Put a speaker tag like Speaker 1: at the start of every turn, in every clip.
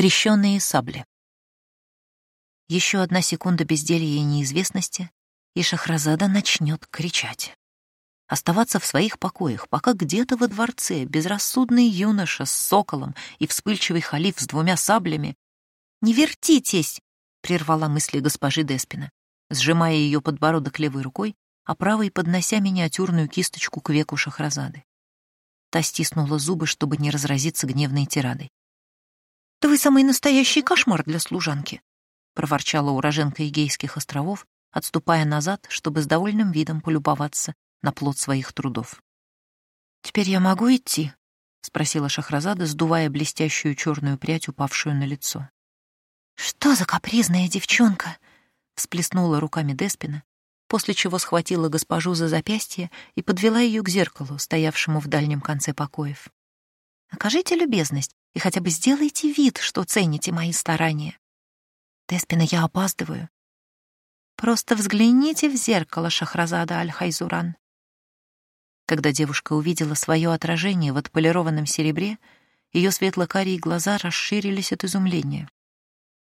Speaker 1: Скрещенные сабли. Еще одна секунда безделья и неизвестности, и Шахразада начнет кричать. Оставаться в своих покоях, пока где-то во дворце безрассудный юноша с соколом и вспыльчивый халиф с двумя саблями. «Не вертитесь!» — прервала мысли госпожи Деспина, сжимая ее подбородок левой рукой, а правой поднося миниатюрную кисточку к веку Шахразады. Та стиснула зубы, чтобы не разразиться гневной тирадой. «Да вы самый настоящий кошмар для служанки», — проворчала уроженка Эгейских островов, отступая назад, чтобы с довольным видом полюбоваться на плод своих трудов. «Теперь я могу идти?» — спросила Шахразада, сдувая блестящую черную прядь, упавшую на лицо. «Что за капризная девчонка?» — всплеснула руками Деспина, после чего схватила госпожу за запястье и подвела ее к зеркалу, стоявшему в дальнем конце покоев. «Окажите любезность и хотя бы сделайте вид, что цените мои старания. Деспина, я опаздываю. Просто взгляните в зеркало Шахразада Аль-Хайзуран. Когда девушка увидела свое отражение в отполированном серебре, ее светло-карие глаза расширились от изумления.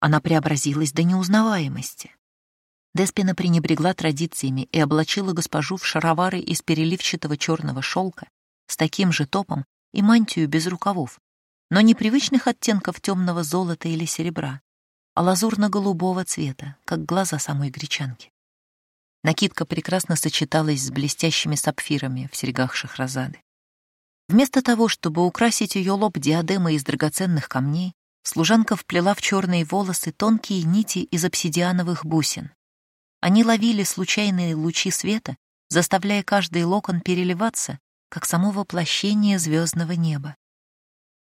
Speaker 1: Она преобразилась до неузнаваемости. Деспина пренебрегла традициями и облачила госпожу в шаровары из переливчатого черного шелка с таким же топом и мантию без рукавов, но не привычных оттенков темного золота или серебра, а лазурно-голубого цвета, как глаза самой гречанки. Накидка прекрасно сочеталась с блестящими сапфирами в серьгах Шахразады. Вместо того, чтобы украсить ее лоб диадемой из драгоценных камней, служанка вплела в черные волосы тонкие нити из обсидиановых бусин. Они ловили случайные лучи света, заставляя каждый локон переливаться, как само воплощение звездного неба.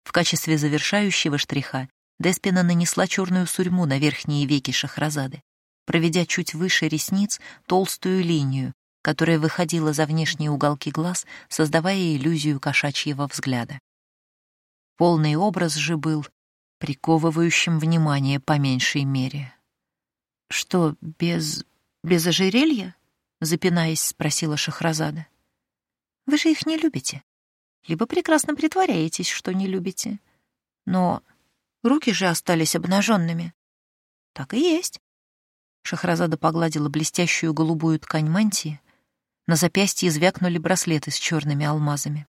Speaker 1: В качестве завершающего штриха Деспина нанесла черную сурьму на верхние веки Шахразады, проведя чуть выше ресниц толстую линию, которая выходила за внешние уголки глаз, создавая иллюзию кошачьего взгляда. Полный образ же был приковывающим внимание по меньшей мере. «Что, без... без ожерелья?» — запинаясь, спросила Шахразада. «Вы же их не любите?» Либо прекрасно притворяетесь, что не любите. Но руки же остались обнаженными. Так и есть. Шахразада погладила блестящую голубую ткань мантии. На запястье звякнули браслеты с черными алмазами.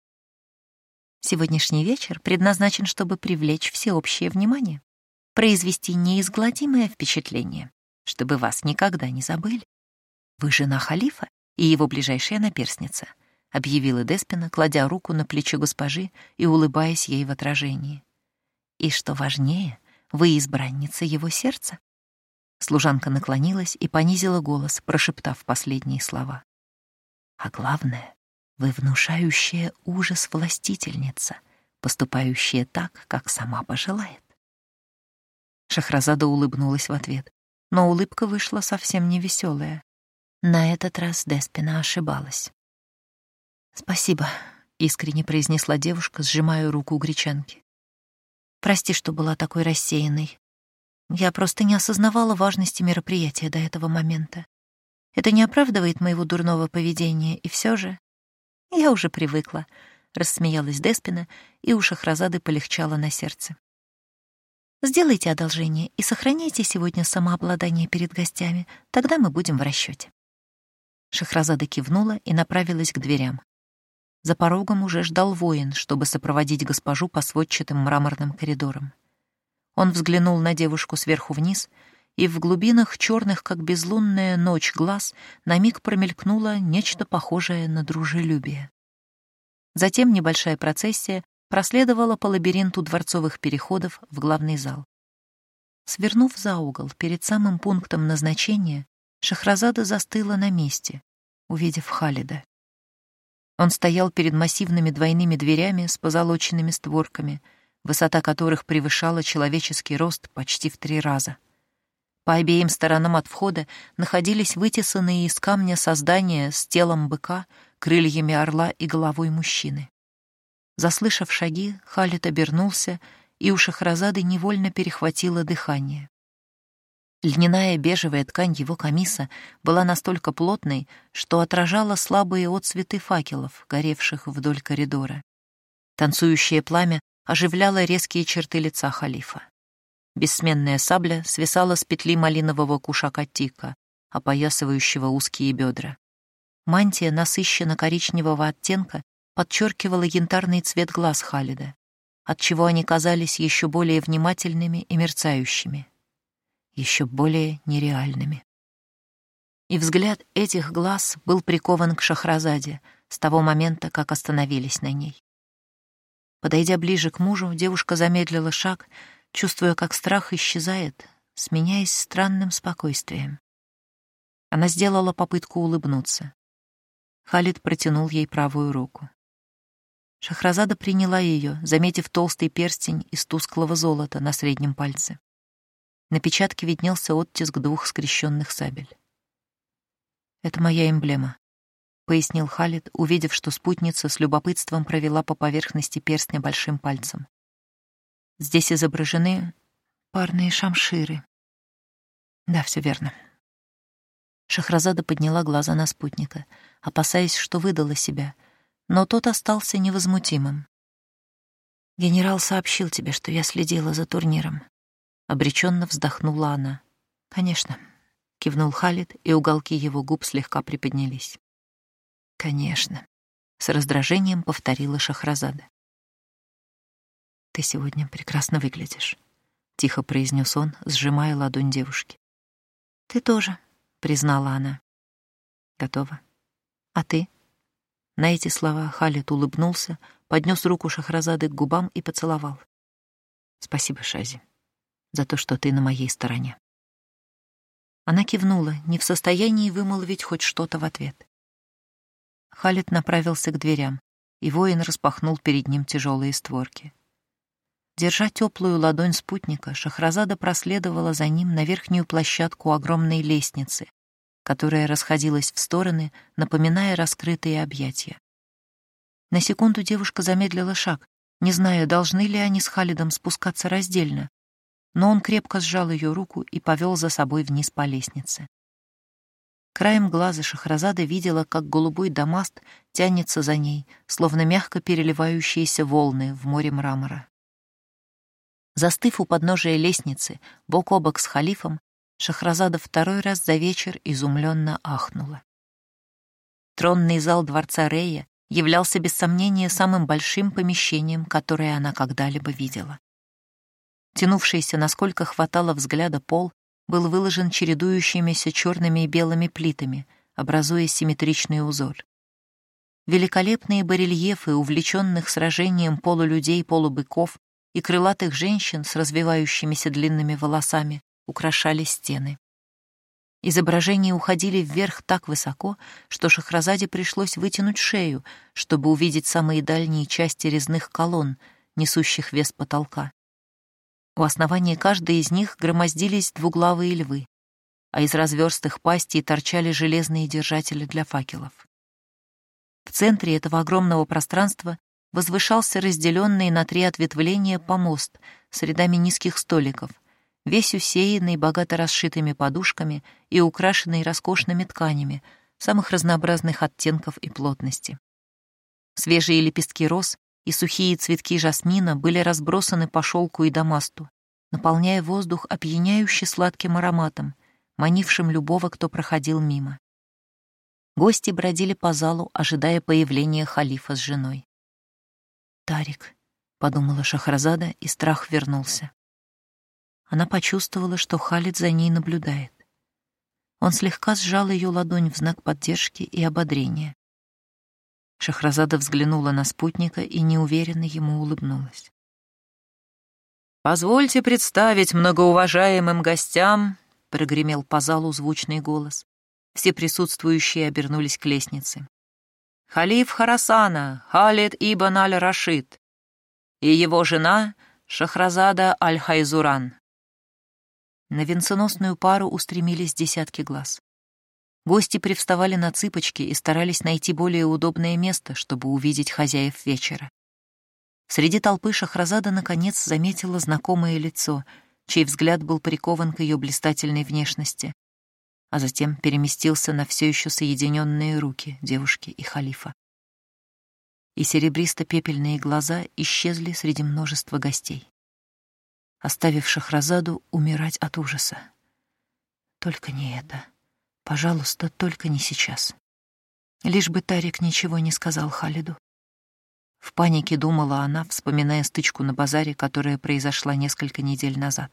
Speaker 1: Сегодняшний вечер предназначен, чтобы привлечь всеобщее внимание, произвести неизгладимое впечатление, чтобы вас никогда не забыли. Вы жена халифа и его ближайшая наперсница —— объявила Деспина, кладя руку на плечо госпожи и улыбаясь ей в отражении. «И что важнее, вы избранница его сердца?» Служанка наклонилась и понизила голос, прошептав последние слова. «А главное, вы внушающая ужас властительница, поступающая так, как сама пожелает». Шахразада улыбнулась в ответ, но улыбка вышла совсем невеселая. На этот раз Деспина ошибалась. «Спасибо», — искренне произнесла девушка, сжимая руку у гречанки. «Прости, что была такой рассеянной. Я просто не осознавала важности мероприятия до этого момента. Это не оправдывает моего дурного поведения, и все же...» «Я уже привыкла», — рассмеялась Деспина, и у Шахразады полегчало на сердце. «Сделайте одолжение и сохраняйте сегодня самообладание перед гостями, тогда мы будем в расчете. Шахразада кивнула и направилась к дверям. За порогом уже ждал воин, чтобы сопроводить госпожу по сводчатым мраморным коридорам. Он взглянул на девушку сверху вниз, и в глубинах черных, как безлунная ночь, глаз на миг промелькнуло нечто похожее на дружелюбие. Затем небольшая процессия проследовала по лабиринту дворцовых переходов в главный зал. Свернув за угол перед самым пунктом назначения, Шахразада застыла на месте, увидев Халида. Он стоял перед массивными двойными дверями с позолоченными створками, высота которых превышала человеческий рост почти в три раза. По обеим сторонам от входа находились вытесанные из камня создания с телом быка, крыльями орла и головой мужчины. Заслышав шаги, Халит обернулся, и у Шахразады невольно перехватило дыхание. Льняная бежевая ткань его камиса была настолько плотной, что отражала слабые отсветы факелов, горевших вдоль коридора. Танцующее пламя оживляло резкие черты лица халифа. Бессменная сабля свисала с петли малинового кушака тика, опоясывающего узкие бедра. Мантия насыщенно-коричневого оттенка подчеркивала янтарный цвет глаз Халида, отчего они казались еще более внимательными и мерцающими, еще более нереальными. И взгляд этих глаз был прикован к Шахразаде с того момента, как остановились на ней. Подойдя ближе к мужу, девушка замедлила шаг, чувствуя, как страх исчезает, сменяясь странным спокойствием. Она сделала попытку улыбнуться. Халид протянул ей правую руку. Шахразада приняла ее, заметив толстый перстень из тусклого золота на среднем пальце. На печатке виднелся оттиск двух скрещенных сабель. «Это моя эмблема», — пояснил Халид, увидев, что спутница с любопытством провела по поверхности перстня большим пальцем. Здесь изображены парные шамширы. Да, все верно. Шахразада подняла глаза на спутника, опасаясь, что выдала себя, но тот остался невозмутимым. «Генерал сообщил тебе, что я следила за турниром». Обреченно вздохнула она. «Конечно», — кивнул Халид, и уголки его губ слегка приподнялись. «Конечно», — с раздражением повторила Шахразада. «Ты сегодня прекрасно выглядишь», — тихо произнес он, сжимая ладонь девушки. «Ты тоже», — признала она. «Готова. А ты?» На эти слова Халид улыбнулся, поднес руку Шахразады к губам и поцеловал. «Спасибо, Шази, за то, что ты на моей стороне». Она кивнула, не в состоянии вымолвить хоть что-то в ответ. Халид направился к дверям, и воин распахнул перед ним тяжелые створки. Держа теплую ладонь спутника, Шахразада проследовала за ним на верхнюю площадку огромной лестницы, которая расходилась в стороны, напоминая раскрытые объятия. На секунду девушка замедлила шаг, не зная, должны ли они с Халидом спускаться раздельно, но он крепко сжал ее руку и повел за собой вниз по лестнице. Краем глаза Шахразада видела, как голубой дамаст тянется за ней, словно мягко переливающиеся волны в море мрамора. Застыв у подножия лестницы, бок о бок с халифом, Шахразада второй раз за вечер изумленно ахнула. Тронный зал дворца Рея являлся без сомнения самым большим помещением, которое она когда-либо видела. Тянувшийся, насколько хватало взгляда пол, был выложен чередующимися черными и белыми плитами, образуя симметричный узор. Великолепные барельефы увлеченных сражением полулюдей-полубыков и крылатых женщин с развивающимися длинными волосами украшали стены. Изображения уходили вверх так высоко, что Шахразаде пришлось вытянуть шею, чтобы увидеть самые дальние части резных колонн, несущих вес потолка. У основания каждой из них громоздились двуглавые львы, а из разверстых пастей торчали железные держатели для факелов. В центре этого огромного пространства возвышался разделенный на три ответвления помост с рядами низких столиков, весь усеянный богато расшитыми подушками и украшенный роскошными тканями самых разнообразных оттенков и плотности. Свежие лепестки роз и сухие цветки жасмина были разбросаны по шелку и дамасту, наполняя воздух опьяняюще сладким ароматом, манившим любого, кто проходил мимо. Гости бродили по залу, ожидая появления халифа с женой. Тарик, подумала Шахразада, и страх вернулся. Она почувствовала, что Халид за ней наблюдает. Он слегка сжал ее ладонь в знак поддержки и ободрения. Шахразада взглянула на спутника и неуверенно ему улыбнулась. «Позвольте представить многоуважаемым гостям», — прогремел по залу звучный голос. Все присутствующие обернулись к лестнице халиф Харасана, Халид ибн аль-Рашид, и его жена Шахразада аль-Хайзуран. На венценосную пару устремились десятки глаз. Гости привставали на цыпочки и старались найти более удобное место, чтобы увидеть хозяев вечера. Среди толпы Шахразада наконец заметила знакомое лицо, чей взгляд был прикован к ее блистательной внешности а затем переместился на все еще соединенные руки девушки и халифа. И серебристо-пепельные глаза исчезли среди множества гостей. оставив Шахразаду умирать от ужаса. Только не это. Пожалуйста, только не сейчас. Лишь бы Тарик ничего не сказал Халиду. В панике думала она, вспоминая стычку на базаре, которая произошла несколько недель назад.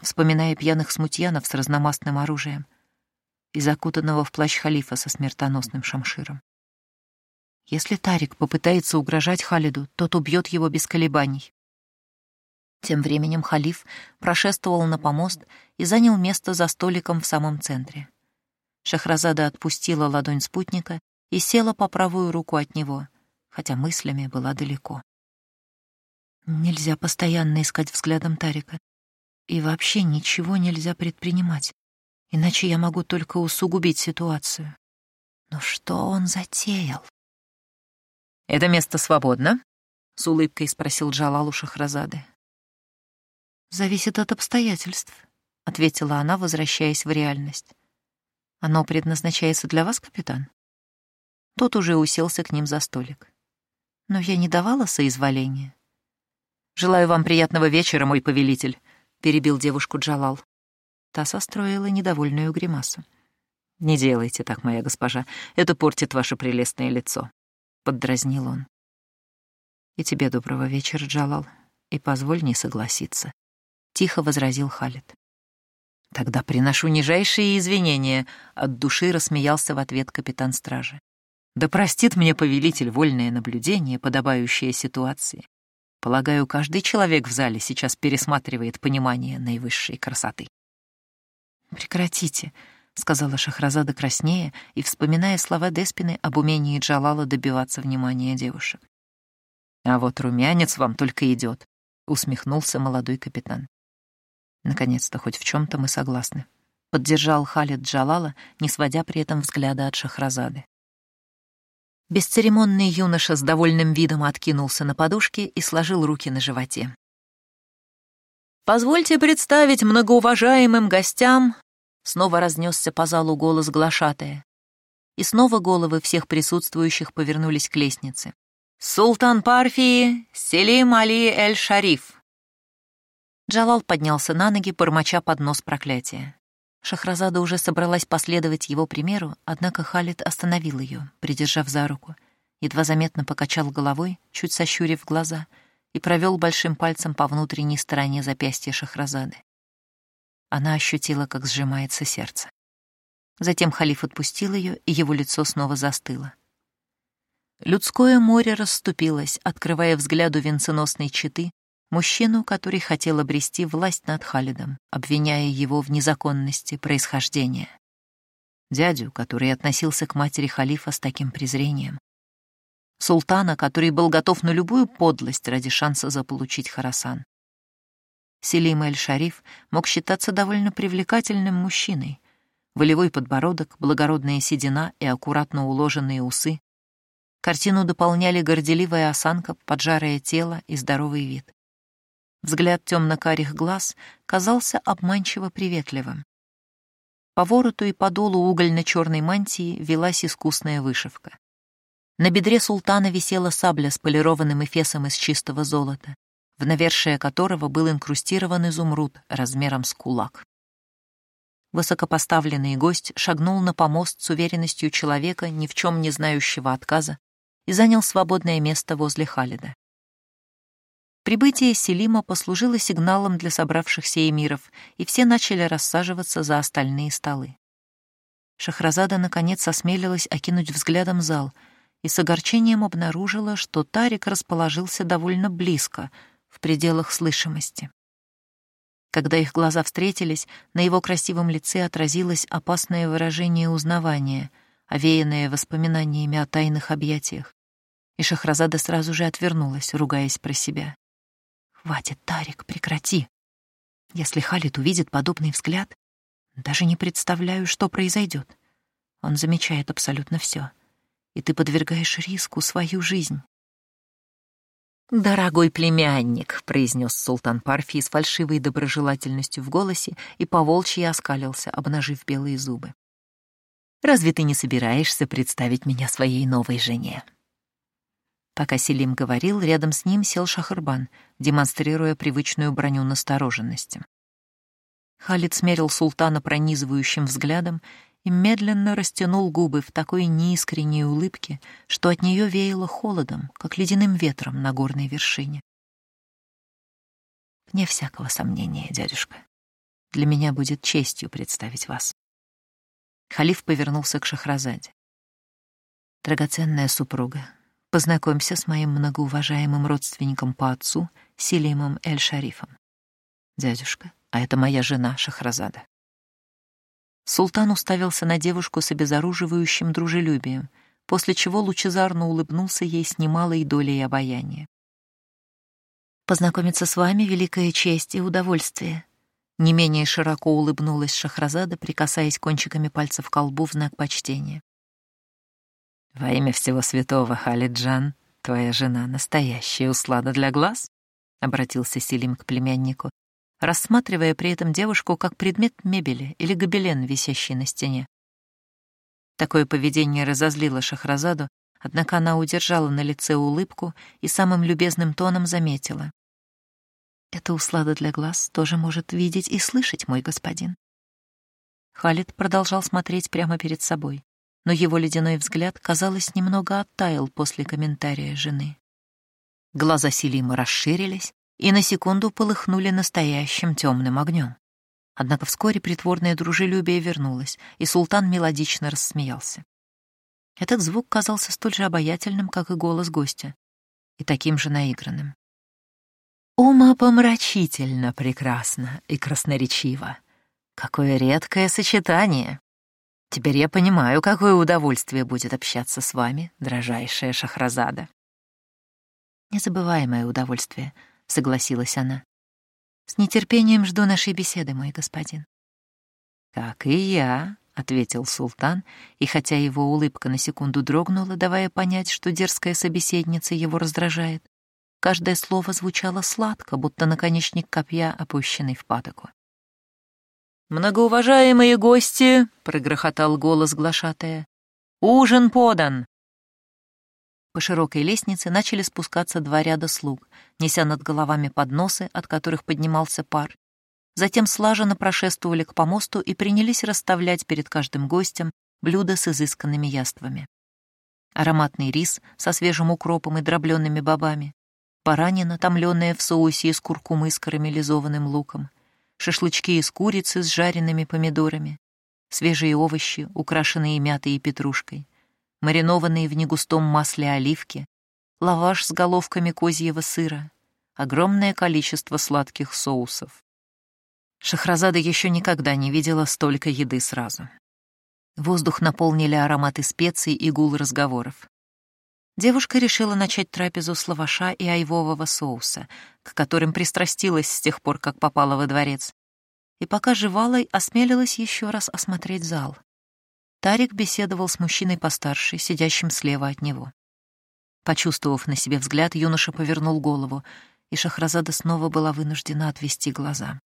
Speaker 1: Вспоминая пьяных смутьянов с разномастным оружием и закутанного в плащ халифа со смертоносным шамширом. Если Тарик попытается угрожать Халиду, тот убьет его без колебаний. Тем временем халиф прошествовал на помост и занял место за столиком в самом центре. Шахразада отпустила ладонь спутника и села по правую руку от него, хотя мыслями была далеко. Нельзя постоянно искать взглядом Тарика. И вообще ничего нельзя предпринимать, иначе я могу только усугубить ситуацию. Но что он затеял? «Это место свободно?» — с улыбкой спросил Джалал у Шахразады. «Зависит от обстоятельств», — ответила она, возвращаясь в реальность. «Оно предназначается для вас, капитан?» Тот уже уселся к ним за столик. Но я не давала соизволения. «Желаю вам приятного вечера, мой повелитель», — перебил девушку Джалал. Та состроила недовольную гримасу. «Не делайте так, моя госпожа, это портит ваше прелестное лицо», — поддразнил он. «И тебе доброго вечера, Джалал, и позволь не согласиться», — тихо возразил Халид. «Тогда приношу нижайшие извинения», — от души рассмеялся в ответ капитан стражи. «Да простит мне повелитель вольное наблюдение, подобающее ситуации. Полагаю, каждый человек в зале сейчас пересматривает понимание наивысшей красоты». «Прекратите», — сказала Шахразада краснее и вспоминая слова Деспины об умении Джалала добиваться внимания девушек. «А вот румянец вам только идет», — усмехнулся молодой капитан. Наконец-то хоть в чем-то мы согласны. Поддержал Халид Джалала, не сводя при этом взгляда от Шахразады. Бесцеремонный юноша с довольным видом откинулся на подушке и сложил руки на животе. «Позвольте представить многоуважаемым гостям...» Снова разнесся по залу голос глашатая. И снова головы всех присутствующих повернулись к лестнице. «Султан Парфии Селим Али Эль-Шариф!» Джалал поднялся на ноги, бормоча под нос проклятия. Шахразада уже собралась последовать его примеру, однако Халид остановил ее, придержав за руку, едва заметно покачал головой, чуть сощурив глаза, и провел большим пальцем по внутренней стороне запястья Шахразады. Она ощутила, как сжимается сердце. Затем халиф отпустил ее, и его лицо снова застыло. Людское море расступилось, открывая взгляду венценосной четы мужчину, который хотел обрести власть над Халидом, обвиняя его в незаконности происхождения. Дядю, который относился к матери халифа с таким презрением. Султана, который был готов на любую подлость ради шанса заполучить Харасан. Селим Эль-Шариф мог считаться довольно привлекательным мужчиной. Волевой подбородок, благородная седина и аккуратно уложенные усы. Картину дополняли горделивая осанка, поджарое тело и здоровый вид. Взгляд темно-карих глаз казался обманчиво приветливым. По вороту и подолу угольно-черной мантии велась искусная вышивка. На бедре султана висела сабля с полированным эфесом из чистого золота, в навершие которого был инкрустирован изумруд размером с кулак. Высокопоставленный гость шагнул на помост с уверенностью человека, ни в чем не знающего отказа, и занял свободное место возле Халида. Прибытие Селима послужило сигналом для собравшихся эмиров, и все начали рассаживаться за остальные столы. Шахразада, наконец, осмелилась окинуть взглядом зал и с огорчением обнаружила, что Тарик расположился довольно близко, в пределах слышимости. Когда их глаза встретились, на его красивом лице отразилось опасное выражение узнавания, овеянное воспоминаниями о тайных объятиях, и Шахразада сразу же отвернулась, ругаясь про себя. «Хватит, Тарик, прекрати. Если Халид увидит подобный взгляд, даже не представляю, что произойдет. Он замечает абсолютно все, и ты подвергаешь риску свою жизнь». «Дорогой племянник», — произнес султан Парфий с фальшивой доброжелательностью в голосе и поволчьи оскалился, обнажив белые зубы. «Разве ты не собираешься представить меня своей новой жене?» Пока Селим говорил, рядом с ним сел Шахарбан, демонстрируя привычную броню настороженности. Халид смерил султана пронизывающим взглядом и медленно растянул губы в такой неискренней улыбке, что от нее веяло холодом, как ледяным ветром на горной вершине. «Вне всякого сомнения, дядюшка, для меня будет честью представить вас». Халиф повернулся к Шахразаде. «Драгоценная супруга, познакомься с моим многоуважаемым родственником по отцу, Селимом Эль-Шарифом. Дядюшка, а это моя жена Шахразада». Султан уставился на девушку с обезоруживающим дружелюбием, после чего лучезарно улыбнулся ей с немалой долей обаяния. «Познакомиться с вами — великая честь и удовольствие», не менее широко улыбнулась Шахразада, прикасаясь кончиками пальцев к колбу в знак почтения. «Во имя всего святого, Халиджан, твоя жена — настоящая услада для глаз?» — обратился Селим к племяннику, рассматривая при этом девушку как предмет мебели или гобелен, висящий на стене. Такое поведение разозлило Шахразаду, однако она удержала на лице улыбку и самым любезным тоном заметила. «Эта услада для глаз тоже может видеть и слышать мой господин». Халид продолжал смотреть прямо перед собой, но его ледяной взгляд, казалось, немного оттаял после комментария жены. Глаза Селима расширились, и на секунду полыхнули настоящим темным огнем. Однако вскоре притворное дружелюбие вернулось, и султан мелодично рассмеялся. Этот звук казался столь же обаятельным, как и голос гостя, и таким же наигранным. «Умопомрачительно прекрасно и красноречиво. Какое редкое сочетание! Теперь я понимаю, какое удовольствие будет общаться с вами, дрожайшая Шахразада». Незабываемое удовольствие — согласилась она. С нетерпением жду нашей беседы, мой господин. Как и я, ответил султан, и хотя его улыбка на секунду дрогнула, давая понять, что дерзкая собеседница его раздражает, каждое слово звучало сладко, будто наконечник копья, опущенный в патоку. «Многоуважаемые гости!» — прогрохотал голос глашатая. «Ужин подан!» По широкой лестнице начали спускаться два ряда слуг, неся над головами подносы, от которых поднимался пар. Затем слаженно прошествовали к помосту и принялись расставлять перед каждым гостем блюда с изысканными яствами. Ароматный рис со свежим укропом и дробленными бобами, баранина, томленная в соусе из куркумы с карамелизованным луком, шашлычки из курицы с жареными помидорами, свежие овощи, украшенные мятой и петрушкой, маринованные в негустом масле оливки, лаваш с головками козьего сыра, огромное количество сладких соусов. Шахразада еще никогда не видела столько еды сразу. Воздух наполнили ароматы специй и гул разговоров. Девушка решила начать трапезу с лаваша и айвового соуса, к которым пристрастилась с тех пор, как попала во дворец. И пока жевала, осмелилась еще раз осмотреть зал. Тарик беседовал с мужчиной постарше, сидящим слева от него. Почувствовав на себе взгляд, юноша повернул голову, и Шахразада снова была вынуждена отвести глаза.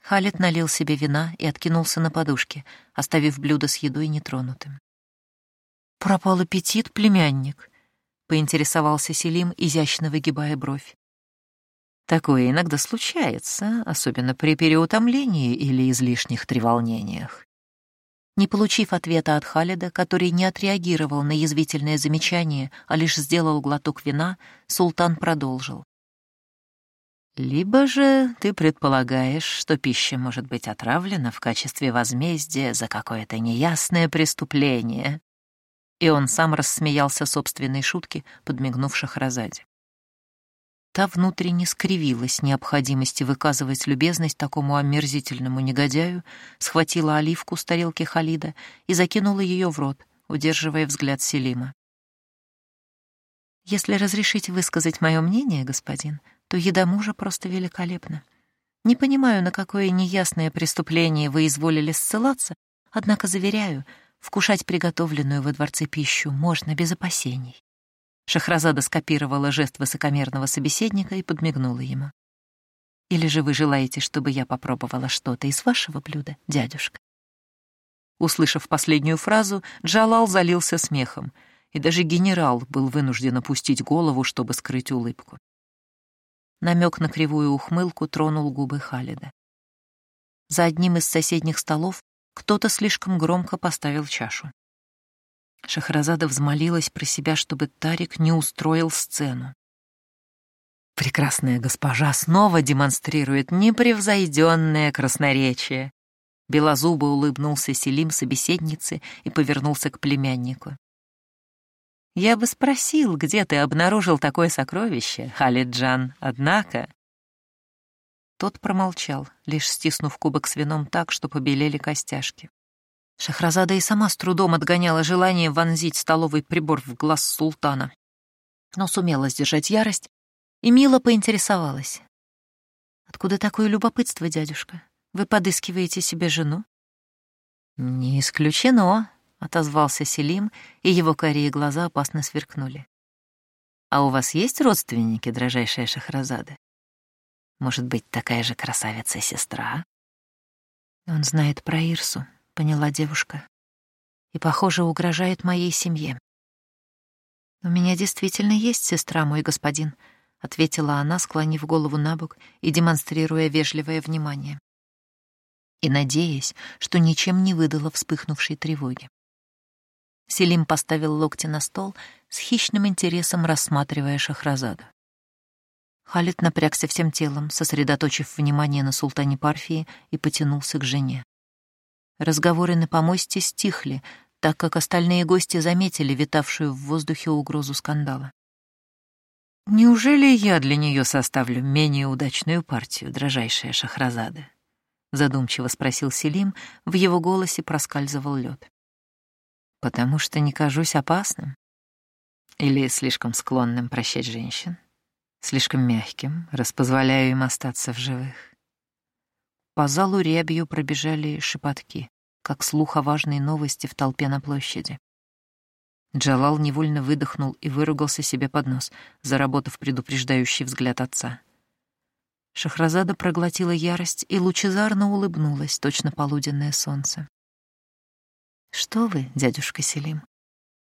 Speaker 1: Халид налил себе вина и откинулся на подушке, оставив блюдо с едой нетронутым. «Пропал аппетит, племянник», — поинтересовался Селим, изящно выгибая бровь. «Такое иногда случается, особенно при переутомлении или излишних треволнениях. Не получив ответа от Халида, который не отреагировал на язвительное замечание, а лишь сделал глоток вина, султан продолжил. «Либо же ты предполагаешь, что пища может быть отравлена в качестве возмездия за какое-то неясное преступление». И он сам рассмеялся собственной шутке, подмигнув Шахразаде. Та внутренне скривилась необходимости выказывать любезность такому омерзительному негодяю, схватила оливку с тарелки Халида и закинула ее в рот, удерживая взгляд Селима. «Если разрешите высказать мое мнение, господин, то еда мужа просто великолепна. Не понимаю, на какое неясное преступление вы изволили ссылаться, однако заверяю, вкушать приготовленную во дворце пищу можно без опасений. Шахразада скопировала жест высокомерного собеседника и подмигнула ему. «Или же вы желаете, чтобы я попробовала что-то из вашего блюда, дядюшка?» Услышав последнюю фразу, Джалал залился смехом, и даже генерал был вынужден опустить голову, чтобы скрыть улыбку. Намек на кривую ухмылку тронул губы Халида. За одним из соседних столов кто-то слишком громко поставил чашу. Шахразада взмолилась про себя, чтобы Тарик не устроил сцену. Прекрасная госпожа снова демонстрирует непревзойденное красноречие. Белозубо улыбнулся Селим собеседнице и повернулся к племяннику. «Я бы спросил, где ты обнаружил такое сокровище, Халиджан, однако...» Тот промолчал, лишь стиснув кубок с вином так, что побелели костяшки. Шахразада и сама с трудом отгоняла желание вонзить столовый прибор в глаз султана, но сумела сдержать ярость и мило поинтересовалась. «Откуда такое любопытство, дядюшка? Вы подыскиваете себе жену?» «Не исключено», — отозвался Селим, и его карие глаза опасно сверкнули. «А у вас есть родственники, дрожайшая Шахразада? Может быть, такая же красавица-сестра?» «Он знает про Ирсу», — поняла девушка, «и, похоже, угрожает моей семье». «У меня действительно есть сестра, мой господин», — ответила она, склонив голову на бок и демонстрируя вежливое внимание. И надеясь, что ничем не выдала вспыхнувшей тревоги. Селим поставил локти на стол, с хищным интересом рассматривая Шахразаду. Халид напрягся всем телом, сосредоточив внимание на султане Парфии и потянулся к жене. Разговоры на помосте стихли, так как остальные гости заметили витавшую в воздухе угрозу скандала. «Неужели я для нее составлю менее удачную партию, дрожайшая Шахразада?» — задумчиво спросил Селим, в его голосе проскальзывал лед. «Потому что не кажусь опасным? Или слишком склонным прощать женщин? Слишком мягким, раз позволяю им остаться в живых?» По залу рябью пробежали шепотки, как слух о важной новости в толпе на площади. Джалал невольно выдохнул и выругался себе под нос, заработав предупреждающий взгляд отца. Шахразада проглотила ярость и лучезарно улыбнулась, точно полуденное солнце. «Что вы, дядюшка Селим?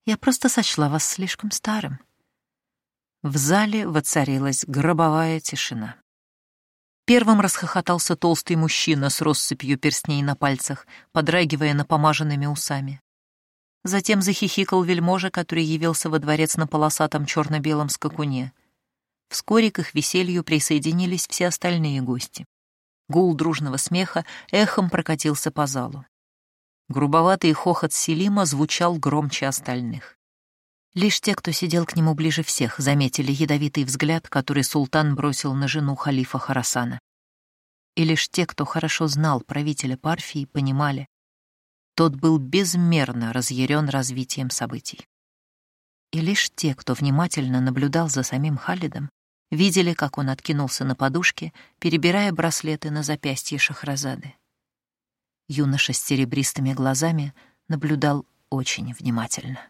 Speaker 1: Я просто сочла вас слишком старым». В зале воцарилась гробовая тишина. Первым расхохотался толстый мужчина с россыпью перстней на пальцах, подрагивая напомаженными усами. Затем захихикал вельможа, который явился во дворец на полосатом черно-белом скакуне. Вскоре к их веселью присоединились все остальные гости. Гул дружного смеха эхом прокатился по залу. Грубоватый хохот Селима звучал громче остальных. Лишь те, кто сидел к нему ближе всех, заметили ядовитый взгляд, который султан бросил на жену халифа Харасана. И лишь те, кто хорошо знал правителя Парфии, понимали, тот был безмерно разъярен развитием событий. И лишь те, кто внимательно наблюдал за самим Халидом, видели, как он откинулся на подушке, перебирая браслеты на запястье Шахразады. Юноша с серебристыми глазами наблюдал очень внимательно.